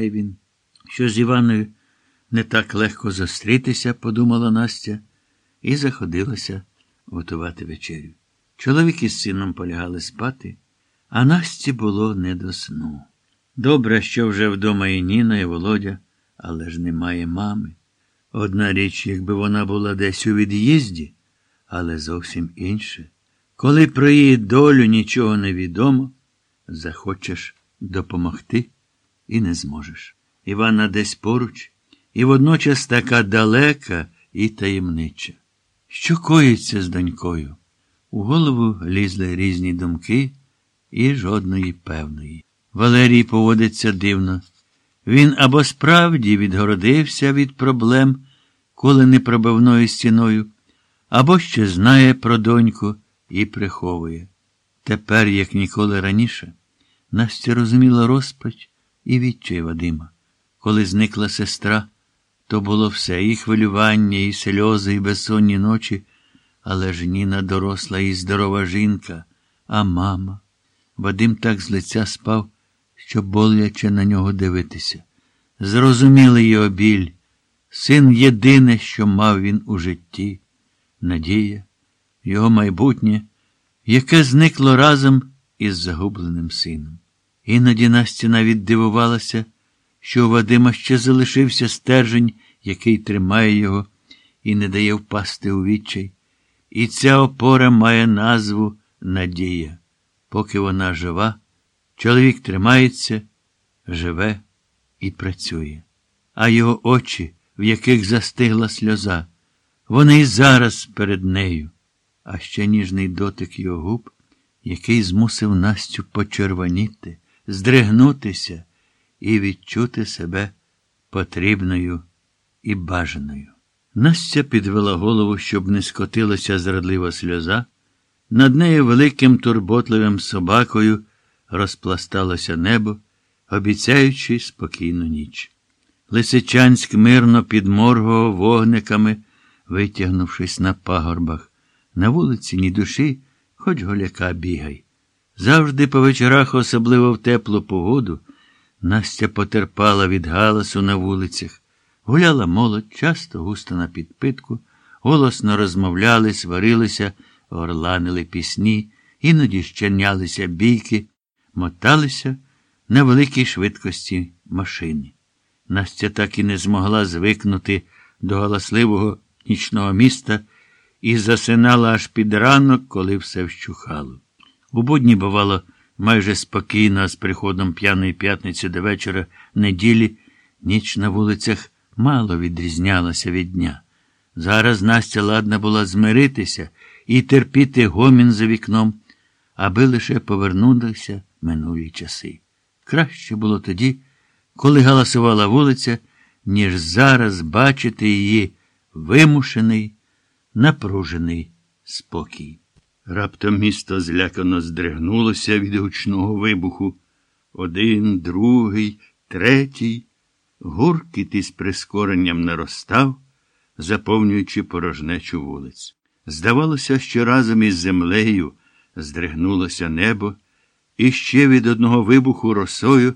він, що з Іваною не так легко зустрітися, подумала Настя, і заходилася готувати вечерю. Чоловік із сином полягали спати, а Насті було не до сну. Добре, що вже вдома і Ніна, і Володя, але ж немає мами. Одна річ, якби вона була десь у від'їзді, але зовсім інше. Коли про її долю нічого не відомо, захочеш допомогти і не зможеш. Івана десь поруч, і водночас така далека і таємнича. Що коїться з донькою? У голову лізли різні думки і жодної певної. Валерій поводиться дивно. Він або справді відгородився від проблем, коли не пробивною стіною, або ще знає про доньку і приховує. Тепер, як ніколи раніше, Настя розуміла розпач і відчай Вадима. Коли зникла сестра, то було все і хвилювання, і сльози, і безсонні ночі, але ж Ніна доросла і здорова жінка, а мама. Вадим так з лиця спав, що боляче на нього дивитися. Зрозуміли його біль. Син єдине, що мав він у житті, надія, його майбутнє, яке зникло разом із загубленим сином. Іноді Настя навіть дивувалася, що у Вадима ще залишився стержень, який тримає його і не дає впасти у відчай. І ця опора має назву Надія. Поки вона жива, чоловік тримається, живе і працює. А його очі, в яких застигла сльоза, вони і зараз перед нею, а ще ніжний дотик його губ, який змусив Настю почервоніти, здригнутися і відчути себе потрібною і бажаною. Настя підвела голову, щоб не скотилася зрадлива сльоза. Над нею великим турботливим собакою розпласталося небо, обіцяючи спокійну ніч. Лисичанськ мирно підморгував вогниками, витягнувшись на пагорбах. На вулиці ні душі, хоч голяка бігай. Завжди по вечорах, особливо в теплу погоду, Настя потерпала від галасу на вулицях. Гуляла молодь, часто густо на підпитку, голосно розмовляли, сварилися, орланили пісні, іноді щенялися бійки, моталися на великій швидкості машини. Настя так і не змогла звикнути до галасливого нічного міста і засинала аж під ранок, коли все вщухало. У будні, бувало, майже спокійно, а з приходом п'яної п'ятниці до вечора неділі ніч на вулицях мало відрізнялася від дня. Зараз Настя ладна була змиритися і терпіти гомін за вікном, аби лише повернулися минулі часи. Краще було тоді, коли галасувала вулиця, ніж зараз бачити її вимушений, напружений спокій. Раптом місто злякано здригнулося від гучного вибуху. Один, другий, третій. Гуркіт із прискоренням наростав, заповнюючи порожнечу вулиць. Здавалося, що разом із землею здригнулося небо, і ще від одного вибуху росою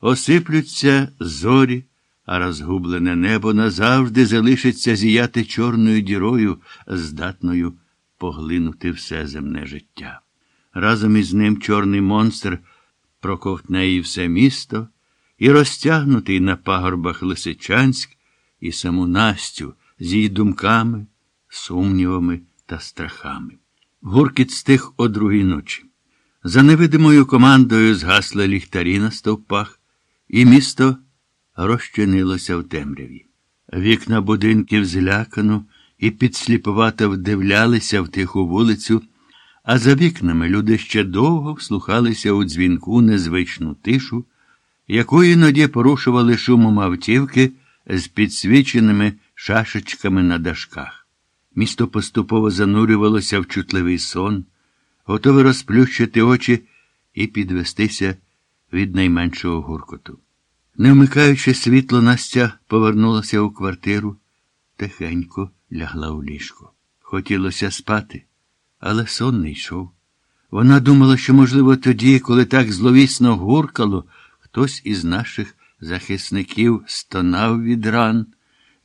осиплються зорі, а розгублене небо назавжди залишиться зіяти чорною дірою, здатною поглинути все земне життя. Разом із ним чорний монстр проковтне і все місто, і розтягнутий на пагорбах Лисичанськ, і саму Настю з її думками, сумнівами та страхами. Гуркіт стих о другій ночі. За невидимою командою згасли ліхтарі на стовпах, і місто розчинилося в темряві. Вікна будинків злякано і підсліпувато вдивлялися в тиху вулицю, а за вікнами люди ще довго вслухалися у дзвінку незвичну тишу, яку іноді порушували шумом автівки з підсвіченими шашечками на дашках. Місто поступово занурювалося в чутливий сон, готове розплющити очі і підвестися від найменшого гуркоту. Не вмикаючи світло, Настя повернулася у квартиру, тихенько лягла у ліжко. Хотілося спати, але сон не йшов. Вона думала, що, можливо, тоді, коли так зловісно гуркало, хтось із наших захисників стонав від ран,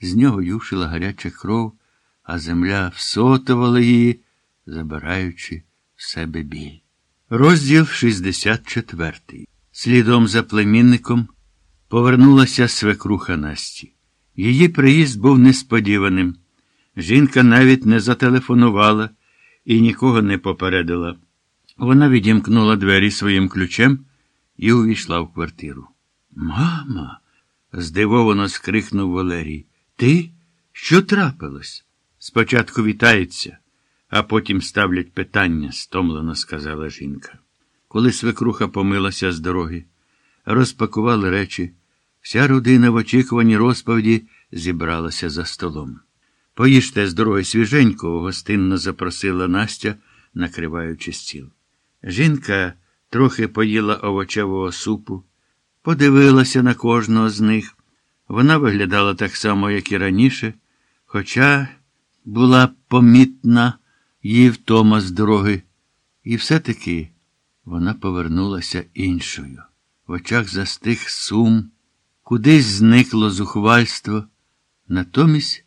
з нього юшила гаряча кров, а земля всотувала її, забираючи в себе біль. Розділ 64. Слідом за племінником повернулася свекруха Насті. Її приїзд був несподіваним. Жінка навіть не зателефонувала і нікого не попередила. Вона відімкнула двері своїм ключем і увійшла в квартиру. Мама. здивовано скрикнув Валерій. Ти? Що трапилось? Спочатку вітаються, а потім ставлять питання, стомлено сказала жінка. Коли свекруха помилася з дороги, розпакували речі, вся родина в очікуванні розповіді зібралася за столом. Поїжте з дороги свіженького, гостинно запросила Настя, накриваючи стіл. Жінка трохи поїла овочевого супу, подивилася на кожного з них. Вона виглядала так само, як і раніше, хоча була помітна її втома з дороги, і все-таки вона повернулася іншою. В очах застиг сум, кудись зникло зухвальство, натомість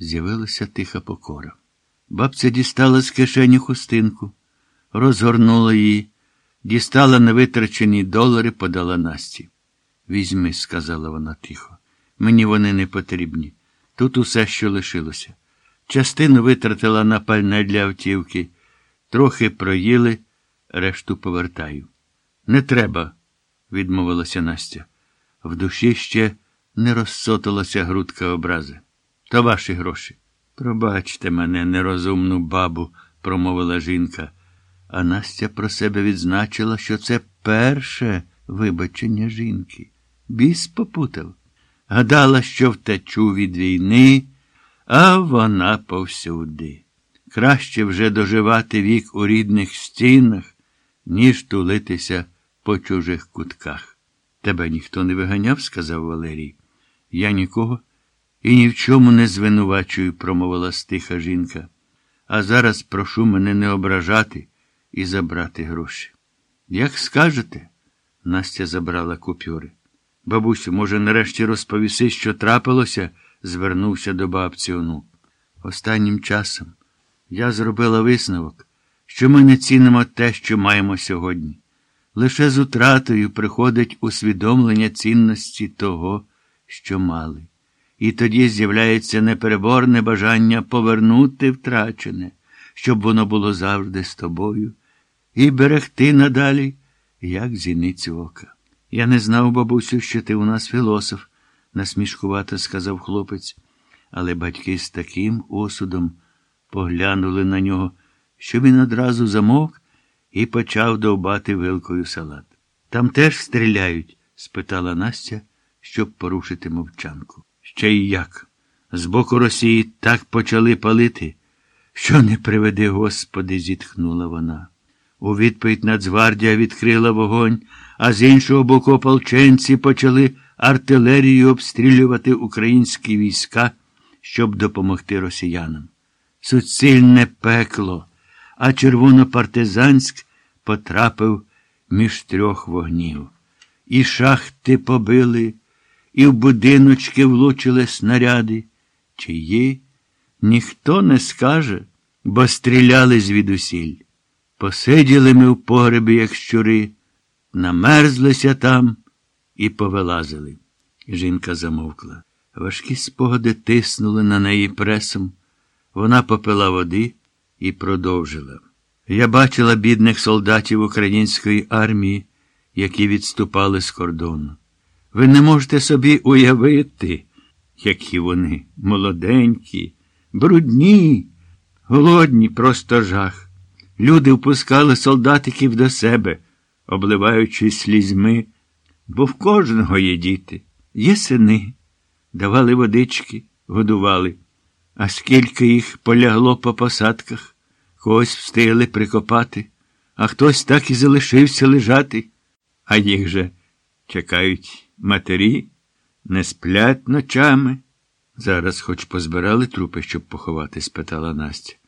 з'явилася тиха покора. Бабця дістала з кишені хустинку, розгорнула її, дістала невитрачені долари, подала Насті. Візьми, сказала вона тихо. Мені вони не потрібні. Тут усе, що лишилося. Частину витратила на пальне для автівки, трохи проїли, решту повертаю. Не треба, відмовилася Настя. В душі ще не розсотилася грудка образи. То ваші гроші. Пробачте мене, нерозумну бабу, промовила жінка. А Настя про себе відзначила, що це перше вибачення жінки. Біс попутав. Гадала, що втечу від війни, а вона повсюди. Краще вже доживати вік у рідних стінах, ніж тулитися по чужих кутках. Тебе ніхто не виганяв, сказав Валерій. Я нікого і ні в чому не звинувачую, промовила стиха жінка. А зараз прошу мене не ображати і забрати гроші. Як скажете, Настя забрала купюри. Бабусю, може, нарешті розповіси, що трапилося? звернувся до бабці онук. Останнім часом я зробила висновок, що ми не цінимо те, що маємо сьогодні. Лише з утратою приходить усвідомлення цінності того, що мали. І тоді з'являється непереборне бажання повернути втрачене, щоб воно було завжди з тобою, і берегти надалі, як зіницю ока. Я не знав, бабусю, що ти у нас філософ, насмішкувато сказав хлопець, але батьки з таким осудом поглянули на нього, що він одразу замовк і почав довбати вилкою салат. Там теж стріляють? спитала Настя, щоб порушити мовчанку. Ще й як. З боку Росії так почали палити, що не приведи, Господи, зітхнула вона. У відповідь Нацгвардія відкрила вогонь, а з іншого боку ополченці почали артилерію обстрілювати українські війська, щоб допомогти росіянам. Суцільне пекло, а червонопартизанськ потрапив між трьох вогнів. І шахти побили, і в будиночки влучили снаряди. Чиї? Ніхто не скаже, бо стріляли звідусіль. Посиділи ми в погребі, як щури, намерзлися там і повилазили. Жінка замовкла. Важкі спогади тиснули на неї пресом. Вона попила води і продовжила. Я бачила бідних солдатів української армії, які відступали з кордону. Ви не можете собі уявити, які вони молоденькі, брудні, голодні, просто жах. Люди впускали солдатиків до себе, обливаючись слізьми, бо в кожного є діти, є сини, давали водички, годували. А скільки їх полягло по посадках, когось встигли прикопати, а хтось так і залишився лежати, а їх же чекають матері, не сплять ночами. Зараз хоч позбирали трупи, щоб поховати? спитала Настя.